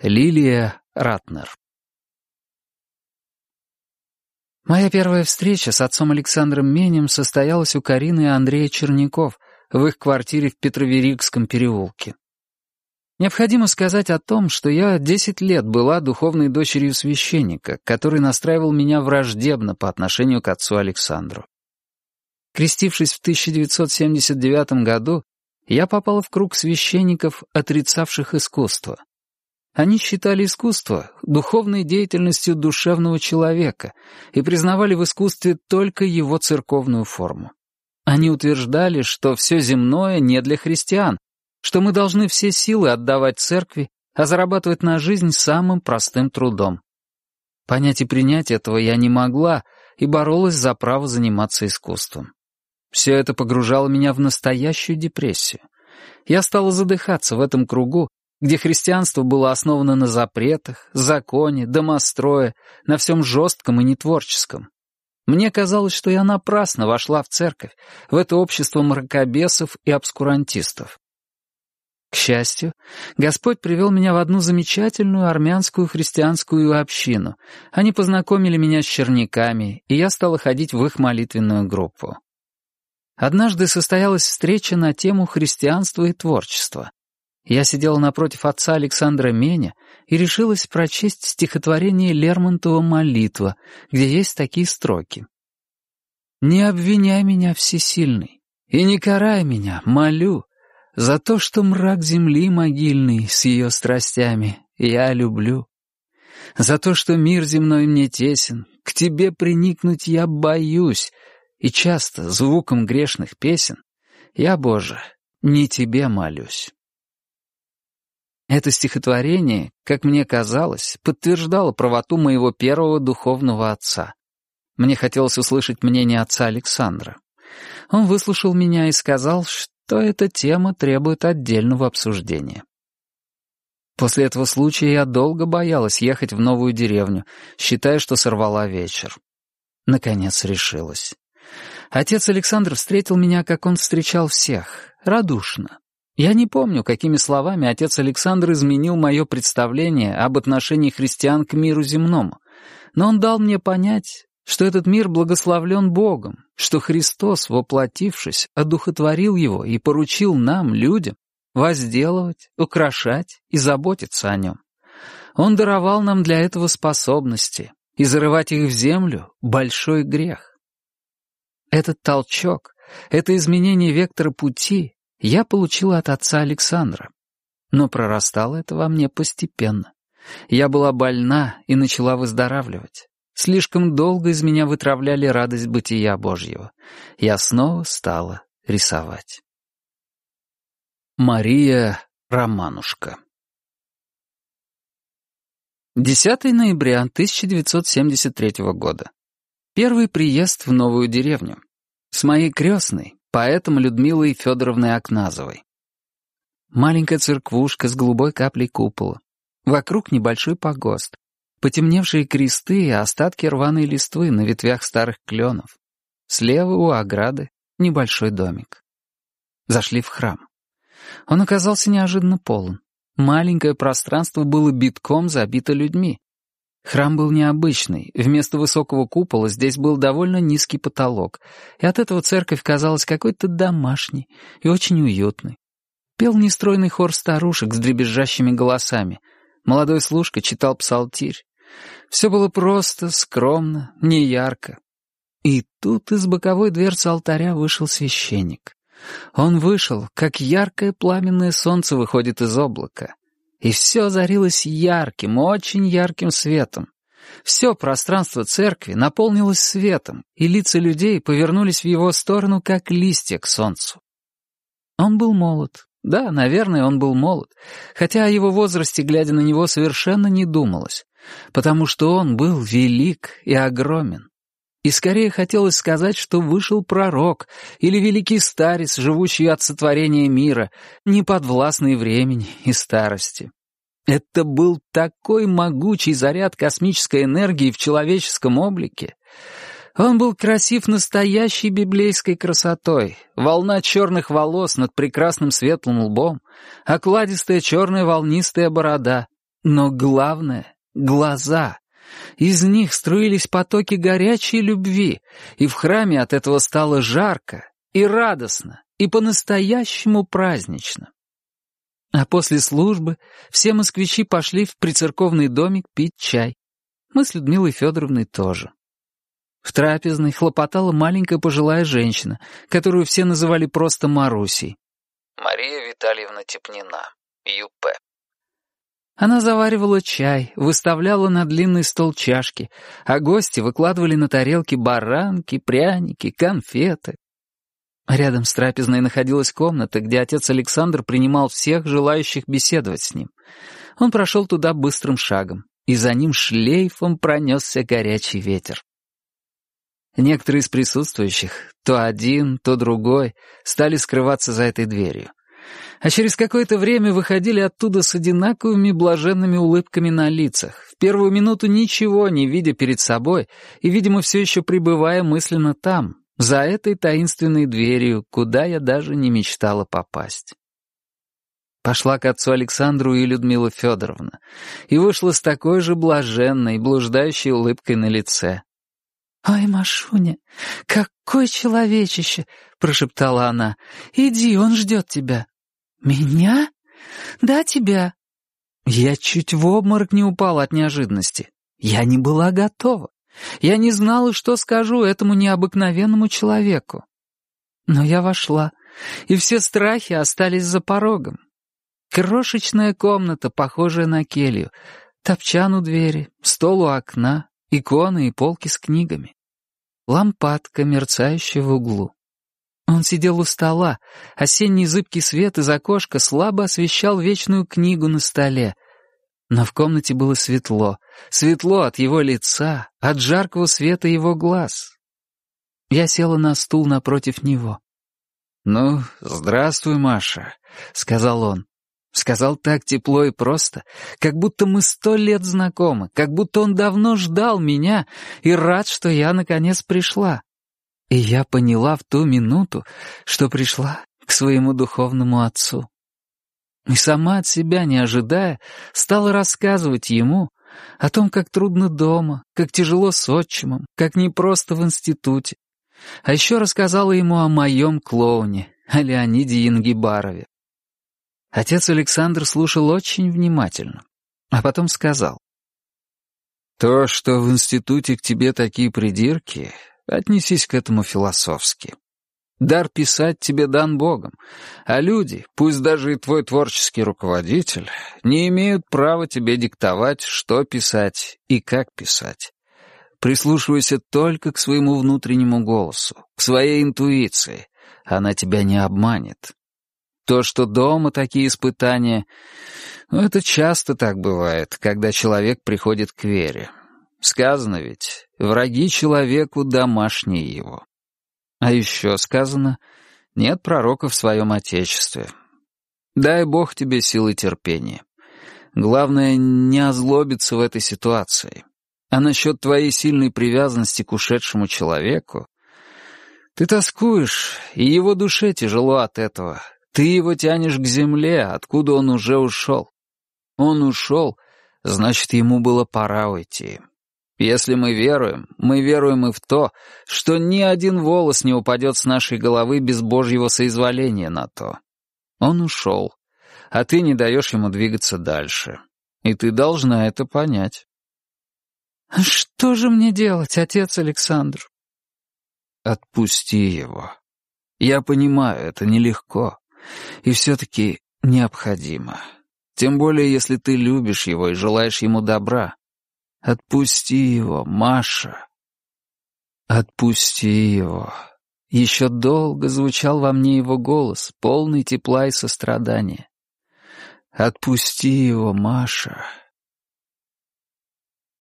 Лилия Ратнер Моя первая встреча с отцом Александром Менем состоялась у Карины и Андрея Черняков в их квартире в Петроверикском переулке. Необходимо сказать о том, что я десять лет была духовной дочерью священника, который настраивал меня враждебно по отношению к отцу Александру. Крестившись в 1979 году, я попала в круг священников, отрицавших искусство. Они считали искусство духовной деятельностью душевного человека и признавали в искусстве только его церковную форму. Они утверждали, что все земное не для христиан, что мы должны все силы отдавать церкви, а зарабатывать на жизнь самым простым трудом. Понять и принять этого я не могла и боролась за право заниматься искусством. Все это погружало меня в настоящую депрессию. Я стала задыхаться в этом кругу, где христианство было основано на запретах, законе, домострое, на всем жестком и нетворческом. Мне казалось, что я напрасно вошла в церковь, в это общество мракобесов и обскурантистов. К счастью, Господь привел меня в одну замечательную армянскую христианскую общину. Они познакомили меня с черниками, и я стала ходить в их молитвенную группу. Однажды состоялась встреча на тему христианства и творчества. Я сидела напротив отца Александра Меня и решилась прочесть стихотворение Лермонтова «Молитва», где есть такие строки. «Не обвиняй меня, всесильный, и не карай меня, молю, за то, что мрак земли могильный с ее страстями я люблю. За то, что мир земной мне тесен, к тебе приникнуть я боюсь, и часто звуком грешных песен я, Боже, не тебе молюсь. Это стихотворение, как мне казалось, подтверждало правоту моего первого духовного отца. Мне хотелось услышать мнение отца Александра. Он выслушал меня и сказал, что то эта тема требует отдельного обсуждения. После этого случая я долго боялась ехать в новую деревню, считая, что сорвала вечер. Наконец решилась. Отец Александр встретил меня, как он встречал всех, радушно. Я не помню, какими словами отец Александр изменил мое представление об отношении христиан к миру земному, но он дал мне понять, что этот мир благословлен Богом, что Христос, воплотившись, одухотворил его и поручил нам, людям, возделывать, украшать и заботиться о нем. Он даровал нам для этого способности, и зарывать их в землю — большой грех. Этот толчок, это изменение вектора пути я получила от отца Александра. Но прорастало это во мне постепенно. Я была больна и начала выздоравливать. Слишком долго из меня вытравляли радость бытия Божьего. Я снова стала рисовать. Мария Романушка 10 ноября 1973 года. Первый приезд в новую деревню. С моей крестной, поэтом Людмилой Федоровной Окназовой. Маленькая церквушка с голубой каплей купола. Вокруг небольшой погост потемневшие кресты и остатки рваной листвы на ветвях старых кленов. Слева у ограды небольшой домик. Зашли в храм. Он оказался неожиданно полон. Маленькое пространство было битком забито людьми. Храм был необычный. Вместо высокого купола здесь был довольно низкий потолок, и от этого церковь казалась какой-то домашней и очень уютной. Пел нестройный хор старушек с дребезжащими голосами. Молодой служка читал псалтирь. Все было просто, скромно, неярко. И тут из боковой дверцы алтаря вышел священник. Он вышел, как яркое пламенное солнце выходит из облака. И все озарилось ярким, очень ярким светом. Все пространство церкви наполнилось светом, и лица людей повернулись в его сторону, как листья к солнцу. Он был молод. Да, наверное, он был молод, хотя о его возрасте, глядя на него, совершенно не думалось потому что он был велик и огромен. И скорее хотелось сказать, что вышел пророк или великий старец, живущий от сотворения мира, не подвластный времени и старости. Это был такой могучий заряд космической энергии в человеческом облике. Он был красив настоящей библейской красотой. Волна черных волос над прекрасным светлым лбом, окладистая черная волнистая борода, Но главное — глаза. Из них струились потоки горячей любви, и в храме от этого стало жарко и радостно, и по-настоящему празднично. А после службы все москвичи пошли в прицерковный домик пить чай. Мы с Людмилой Федоровной тоже. В трапезной хлопотала маленькая пожилая женщина, которую все называли просто Марусей. Мария Витальевна Тепнина, ЮП. Она заваривала чай, выставляла на длинный стол чашки, а гости выкладывали на тарелки баранки, пряники, конфеты. Рядом с трапезной находилась комната, где отец Александр принимал всех желающих беседовать с ним. Он прошел туда быстрым шагом, и за ним шлейфом пронесся горячий ветер. Некоторые из присутствующих, то один, то другой, стали скрываться за этой дверью а через какое-то время выходили оттуда с одинаковыми блаженными улыбками на лицах, в первую минуту ничего не видя перед собой и, видимо, все еще пребывая мысленно там, за этой таинственной дверью, куда я даже не мечтала попасть. Пошла к отцу Александру и Людмила Федоровна и вышла с такой же блаженной, блуждающей улыбкой на лице. «Ой, Машуня, какой человечище!» — прошептала она. «Иди, он ждет тебя». «Меня? Да, тебя». Я чуть в обморок не упал от неожиданности. Я не была готова. Я не знала, что скажу этому необыкновенному человеку. Но я вошла, и все страхи остались за порогом. Крошечная комната, похожая на келью, топчан у двери, стол у окна, иконы и полки с книгами. Лампадка, мерцающая в углу. Он сидел у стола. Осенний зыбкий свет из окошка слабо освещал вечную книгу на столе. Но в комнате было светло. Светло от его лица, от жаркого света его глаз. Я села на стул напротив него. «Ну, здравствуй, Маша», — сказал он. Сказал так тепло и просто, как будто мы сто лет знакомы, как будто он давно ждал меня и рад, что я наконец пришла. И я поняла в ту минуту, что пришла к своему духовному отцу. И сама от себя, не ожидая, стала рассказывать ему о том, как трудно дома, как тяжело с отчимом, как непросто в институте. А еще рассказала ему о моем клоуне, о Леониде Янгибарове. Отец Александр слушал очень внимательно, а потом сказал. «То, что в институте к тебе такие придирки, Отнесись к этому философски. Дар писать тебе дан Богом, а люди, пусть даже и твой творческий руководитель, не имеют права тебе диктовать, что писать и как писать. Прислушивайся только к своему внутреннему голосу, к своей интуиции. Она тебя не обманет. То, что дома такие испытания, ну, это часто так бывает, когда человек приходит к вере. Сказано ведь, враги человеку домашние его. А еще сказано, нет пророка в своем отечестве. Дай Бог тебе силы терпения. Главное, не озлобиться в этой ситуации. А насчет твоей сильной привязанности к ушедшему человеку, ты тоскуешь, и его душе тяжело от этого. Ты его тянешь к земле, откуда он уже ушел. Он ушел, значит, ему было пора уйти. Если мы веруем, мы веруем и в то, что ни один волос не упадет с нашей головы без Божьего соизволения на то. Он ушел, а ты не даешь ему двигаться дальше. И ты должна это понять. «Что же мне делать, отец Александр?» «Отпусти его. Я понимаю, это нелегко. И все-таки необходимо. Тем более, если ты любишь его и желаешь ему добра. Отпусти его, Маша. Отпусти его. Еще долго звучал во мне его голос, полный тепла и сострадания. Отпусти его, Маша.